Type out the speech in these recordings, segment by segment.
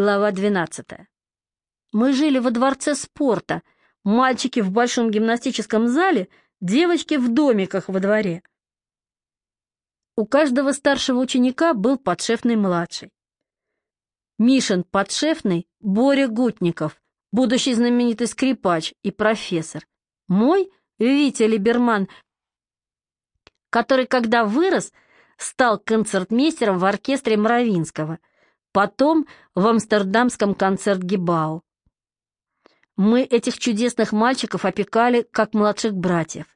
Глава 12. Мы жили во дворце спорта. Мальчики в большом гимнастическом зале, девочки в домиках во дворе. У каждого старшего ученика был подшефный младший. Мишин подшефный Боря Гутников, будущий знаменитый скрипач и профессор. Мой Витя Либерман, который, когда вырос, стал концертмейстером в оркестре Мравинского, потом в амстердамском концерт-гибау. Мы этих чудесных мальчиков опекали, как младших братьев.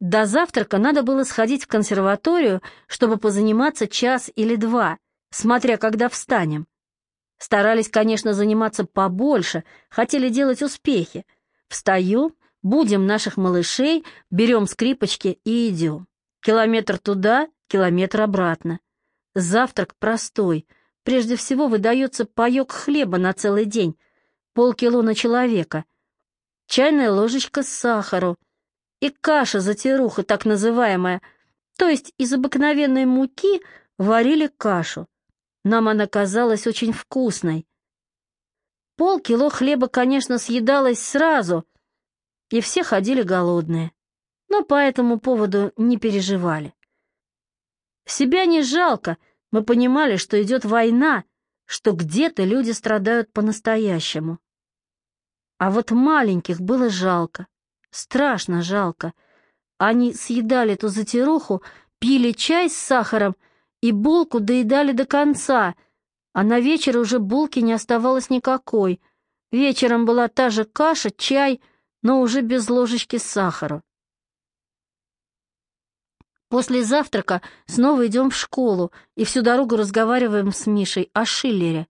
До завтрака надо было сходить в консерваторию, чтобы позаниматься час или два, смотря когда встанем. Старались, конечно, заниматься побольше, хотели делать успехи. Встаю, будем наших малышей, берем скрипочки и идем. Километр туда, километр обратно. Завтрак простой. Прежде всего выдается паек хлеба на целый день, полкило на человека, чайная ложечка сахару и каша-затируха так называемая, то есть из обыкновенной муки варили кашу. Нам она казалась очень вкусной. Полкило хлеба, конечно, съедалось сразу, и все ходили голодные но по этому поводу не переживали. Себя не жалко, мы понимали, что идет война, что где-то люди страдают по-настоящему. А вот маленьких было жалко, страшно жалко. Они съедали эту затируху, пили чай с сахаром и булку доедали до конца, а на вечер уже булки не оставалось никакой. Вечером была та же каша, чай, но уже без ложечки сахара. После завтрака снова идем в школу и всю дорогу разговариваем с Мишей о Шиллере.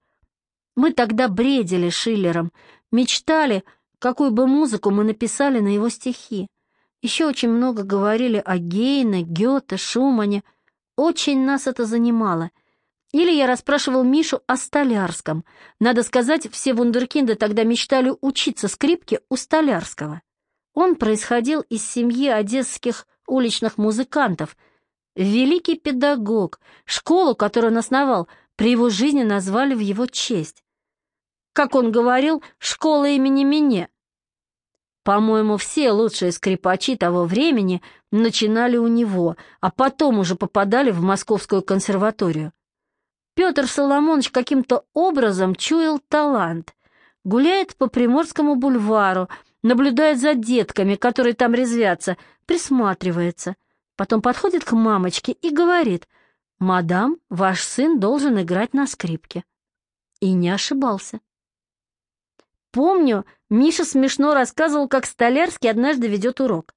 Мы тогда бредили Шиллером, мечтали, какую бы музыку мы написали на его стихи. Еще очень много говорили о Гейне, Гёте, Шумане. Очень нас это занимало. Или я расспрашивал Мишу о Столярском. Надо сказать, все вундеркинды тогда мечтали учиться скрипке у Столярского. Он происходил из семьи одесских уличных музыкантов. Великий педагог, школу, которую он основал, при его жизни назвали в его честь. Как он говорил, школа имени меня. По-моему, все лучшие скрипачи того времени начинали у него, а потом уже попадали в Московскую консерваторию. Петр Соломонович каким-то образом чуял талант. Гуляет по Приморскому бульвару, наблюдает за детками, которые там резвятся, присматривается. Потом подходит к мамочке и говорит, «Мадам, ваш сын должен играть на скрипке». И не ошибался. Помню, Миша смешно рассказывал, как Столярский однажды ведет урок.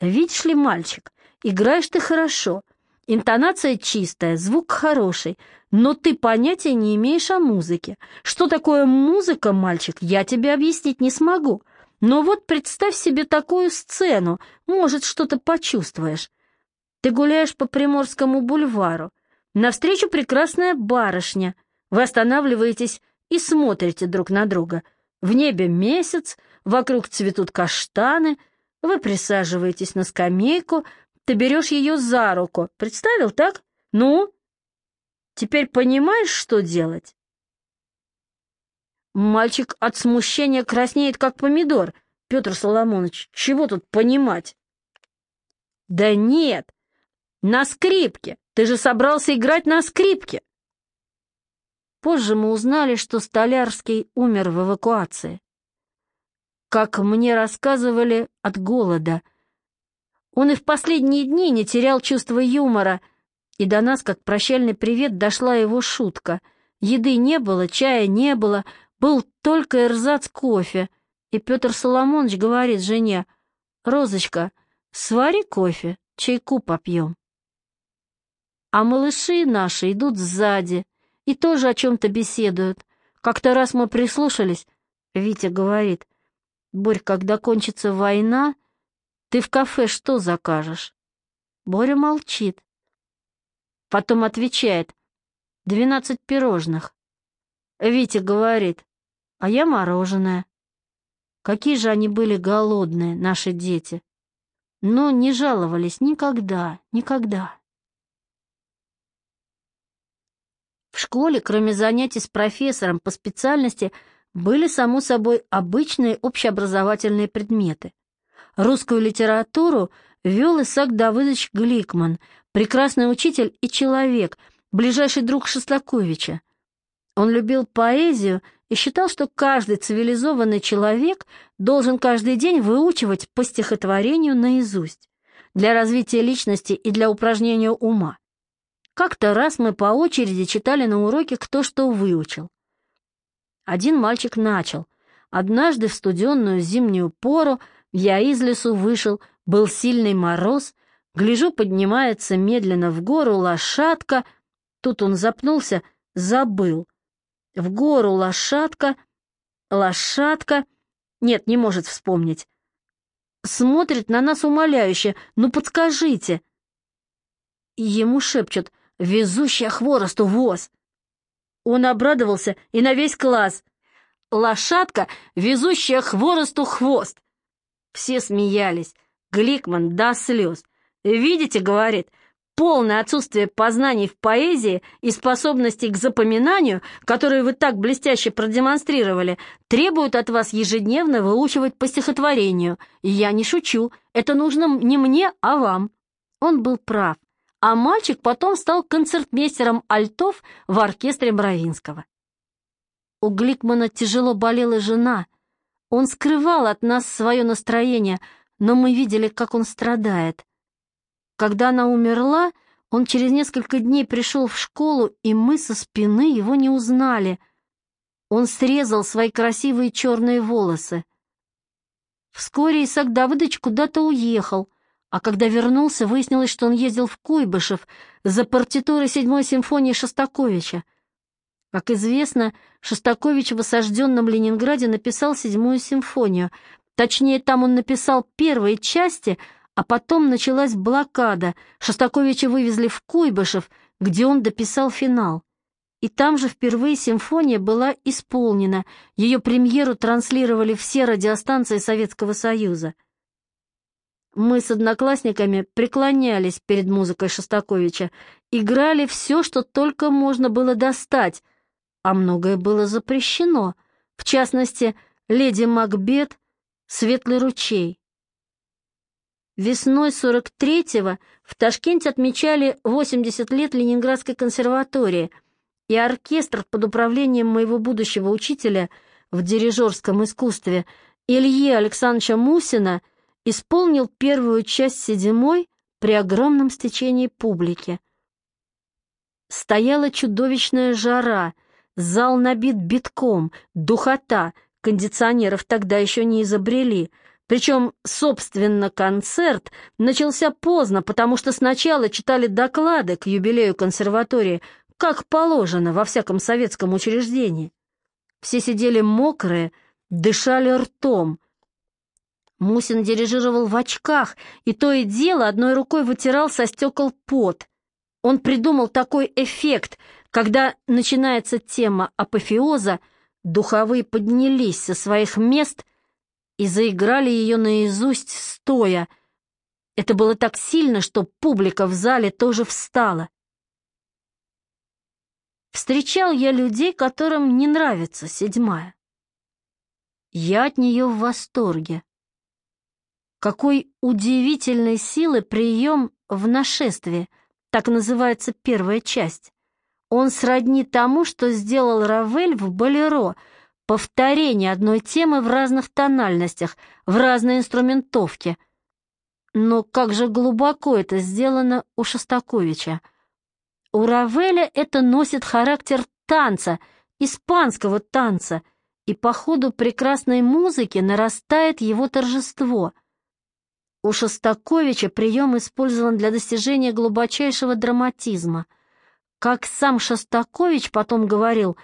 «Видишь ли, мальчик, играешь ты хорошо, интонация чистая, звук хороший, но ты понятия не имеешь о музыке. Что такое музыка, мальчик, я тебе объяснить не смогу. Но вот представь себе такую сцену, может, что-то почувствуешь. Ты гуляешь по Приморскому бульвару, навстречу прекрасная барышня, вы останавливаетесь и смотрите друг на друга. В небе месяц, вокруг цветут каштаны, вы присаживаетесь на скамейку, ты берешь ее за руку. Представил, так? Ну? Теперь понимаешь, что делать? Мальчик от смущения краснеет, как помидор. Петр Соломонович, чего тут понимать? Да нет, на скрипке. Ты же собрался играть на скрипке. Позже мы узнали, что Столярский умер в эвакуации. Как мне рассказывали, от голода. Он и в последние дни не терял чувства юмора, и до нас, как прощальный привет, дошла его шутка. Еды не было, чая не было, был только эрзац кофе, и Петр Соломонович говорит жене, «Розочка, свари кофе, чайку попьем». А малыши наши идут сзади и тоже о чем-то беседуют. Как-то раз мы прислушались, Витя говорит, «Борь, когда кончится война, ты в кафе что закажешь?» Боря молчит. Потом отвечает, «Двенадцать пирожных». Витя говорит, а я мороженое. Какие же они были голодные, наши дети. Но не жаловались никогда, никогда. В школе, кроме занятий с профессором по специальности, были, само собой, обычные общеобразовательные предметы. Русскую литературу вел Исаак Давыдович Гликман, прекрасный учитель и человек, ближайший друг Шостаковича. Он любил поэзию и считал, что каждый цивилизованный человек должен каждый день выучивать по стихотворению наизусть для развития личности и для упражнения ума. Как-то раз мы по очереди читали на уроке, кто что выучил. Один мальчик начал. Однажды в студенную зимнюю пору я из лесу вышел, был сильный мороз, гляжу, поднимается медленно в гору лошадка. Тут он запнулся, забыл. В гору лошадка, лошадка... Нет, не может вспомнить. Смотрит на нас умоляюще. Ну, подскажите. Ему шепчут «Везущая хворосту воз». Он обрадовался и на весь класс. «Лошадка, везущая хворосту хвост». Все смеялись. Гликман до слез. «Видите, — говорит, — полное отсутствие познаний в поэзии и способностей к запоминанию, которые вы так блестяще продемонстрировали, требуют от вас ежедневно выучивать по стихотворению. И я не шучу, это нужно не мне, а вам». Он был прав а мальчик потом стал концертмейстером альтов в оркестре Бровинского. У Гликмана тяжело болела жена. Он скрывал от нас свое настроение, но мы видели, как он страдает. Когда она умерла, он через несколько дней пришел в школу, и мы со спины его не узнали. Он срезал свои красивые черные волосы. Вскоре Исаак Давыдович куда-то уехал — а когда вернулся, выяснилось, что он ездил в Куйбышев за партитурой седьмой симфонии Шостаковича. Как известно, Шостакович в осажденном Ленинграде написал седьмую симфонию. Точнее, там он написал первые части, а потом началась блокада. Шостаковича вывезли в Куйбышев, где он дописал финал. И там же впервые симфония была исполнена. Ее премьеру транслировали все радиостанции Советского Союза. Мы с одноклассниками преклонялись перед музыкой Шостаковича, играли все, что только можно было достать, а многое было запрещено, в частности, «Леди Макбет», «Светлый ручей». Весной 43-го в Ташкенте отмечали 80 лет Ленинградской консерватории, и оркестр под управлением моего будущего учителя в дирижерском искусстве Ильи Александровича Мусина – исполнил первую часть седьмой при огромном стечении публики. Стояла чудовищная жара, зал набит битком, духота, кондиционеров тогда еще не изобрели, причем, собственно, концерт начался поздно, потому что сначала читали доклады к юбилею консерватории, как положено во всяком советском учреждении. Все сидели мокрые, дышали ртом, Мусин дирижировал в очках, и то и дело одной рукой вытирал со стекол пот. Он придумал такой эффект, когда начинается тема апофеоза, духовые поднялись со своих мест и заиграли ее наизусть стоя. Это было так сильно, что публика в зале тоже встала. Встречал я людей, которым не нравится седьмая. Я от нее в восторге. Какой удивительной силы прием в нашествии, так называется первая часть. Он сродни тому, что сделал Равель в «Болеро», повторение одной темы в разных тональностях, в разной инструментовке. Но как же глубоко это сделано у Шостаковича. У Равеля это носит характер танца, испанского танца, и по ходу прекрасной музыки нарастает его торжество — у Шостаковича прием использован для достижения глубочайшего драматизма. Как сам Шостакович потом говорил,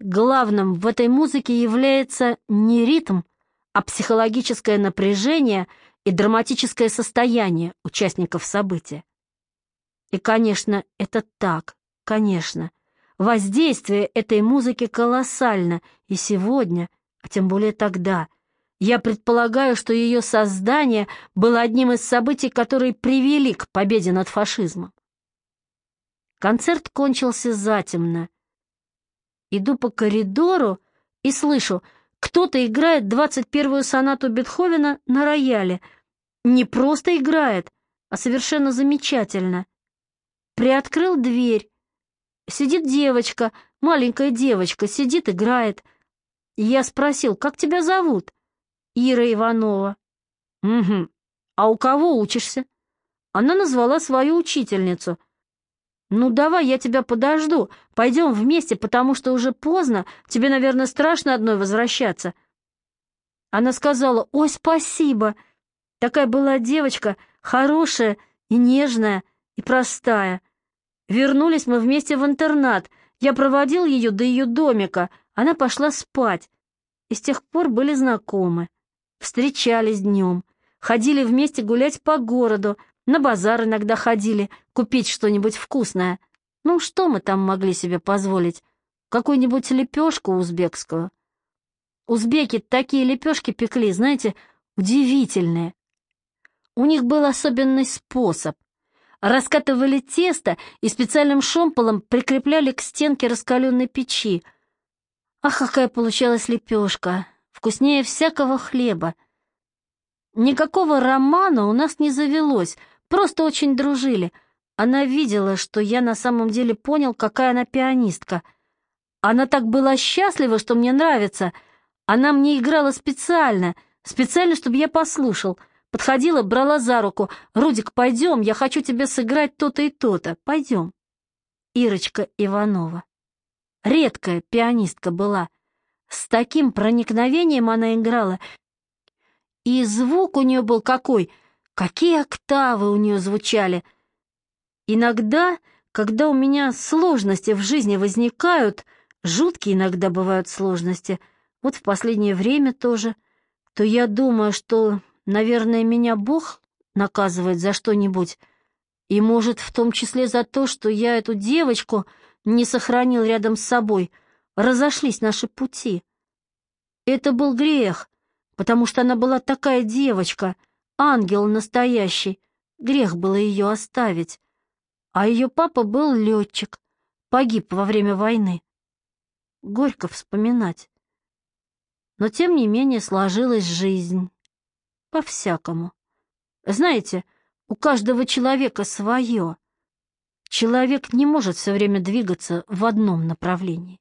главным в этой музыке является не ритм, а психологическое напряжение и драматическое состояние участников события. И, конечно, это так, конечно. Воздействие этой музыки колоссально и сегодня, а тем более тогда – я предполагаю, что ее создание было одним из событий, которые привели к победе над фашизмом. Концерт кончился затемно. Иду по коридору и слышу, кто-то играет двадцать первую сонату Бетховена на рояле. Не просто играет, а совершенно замечательно. Приоткрыл дверь. Сидит девочка, маленькая девочка, сидит, играет. Я спросил, как тебя зовут? Ира Иванова. Угу. А у кого учишься? Она назвала свою учительницу. Ну давай, я тебя подожду. Пойдем вместе, потому что уже поздно. Тебе, наверное, страшно одной возвращаться. Она сказала, ой, спасибо. Такая была девочка, хорошая и нежная, и простая. Вернулись мы вместе в интернат. Я проводил ее до ее домика. Она пошла спать. И с тех пор были знакомы. Встречались днем. Ходили вместе гулять по городу. На базар иногда ходили, купить что-нибудь вкусное. Ну, что мы там могли себе позволить? Какую-нибудь лепешку узбекскую. Узбеки такие лепешки пекли, знаете, удивительные. У них был особенный способ. Раскатывали тесто и специальным шомполом прикрепляли к стенке раскаленной печи. Ах, какая получалась лепешка! Вкуснее всякого хлеба. Никакого романа у нас не завелось, просто очень дружили. Она видела, что я на самом деле понял, какая она пианистка. Она так была счастлива, что мне нравится. Она мне играла специально, специально, чтобы я послушал — Подходила, брала за руку. «Рудик, пойдем, я хочу тебе сыграть то-то и то-то. Пойдем». Ирочка Иванова. Редкая пианистка была. С таким проникновением она играла. И звук у нее был какой, какие октавы у нее звучали. Иногда, когда у меня сложности в жизни возникают, жуткие иногда бывают сложности, вот в последнее время тоже, то я думаю, что Наверное, меня Бог наказывает за что-нибудь, и, может, в том числе за то, что я эту девочку не сохранил рядом с собой, разошлись наши пути. Это был грех, потому что она была такая девочка, ангел настоящий, грех было ее оставить. А ее папа был летчик, погиб во время войны. Горько вспоминать. Но, тем не менее, сложилась жизнь. По-всякому. Знаете, у каждого человека свое. Человек не может все время двигаться в одном направлении.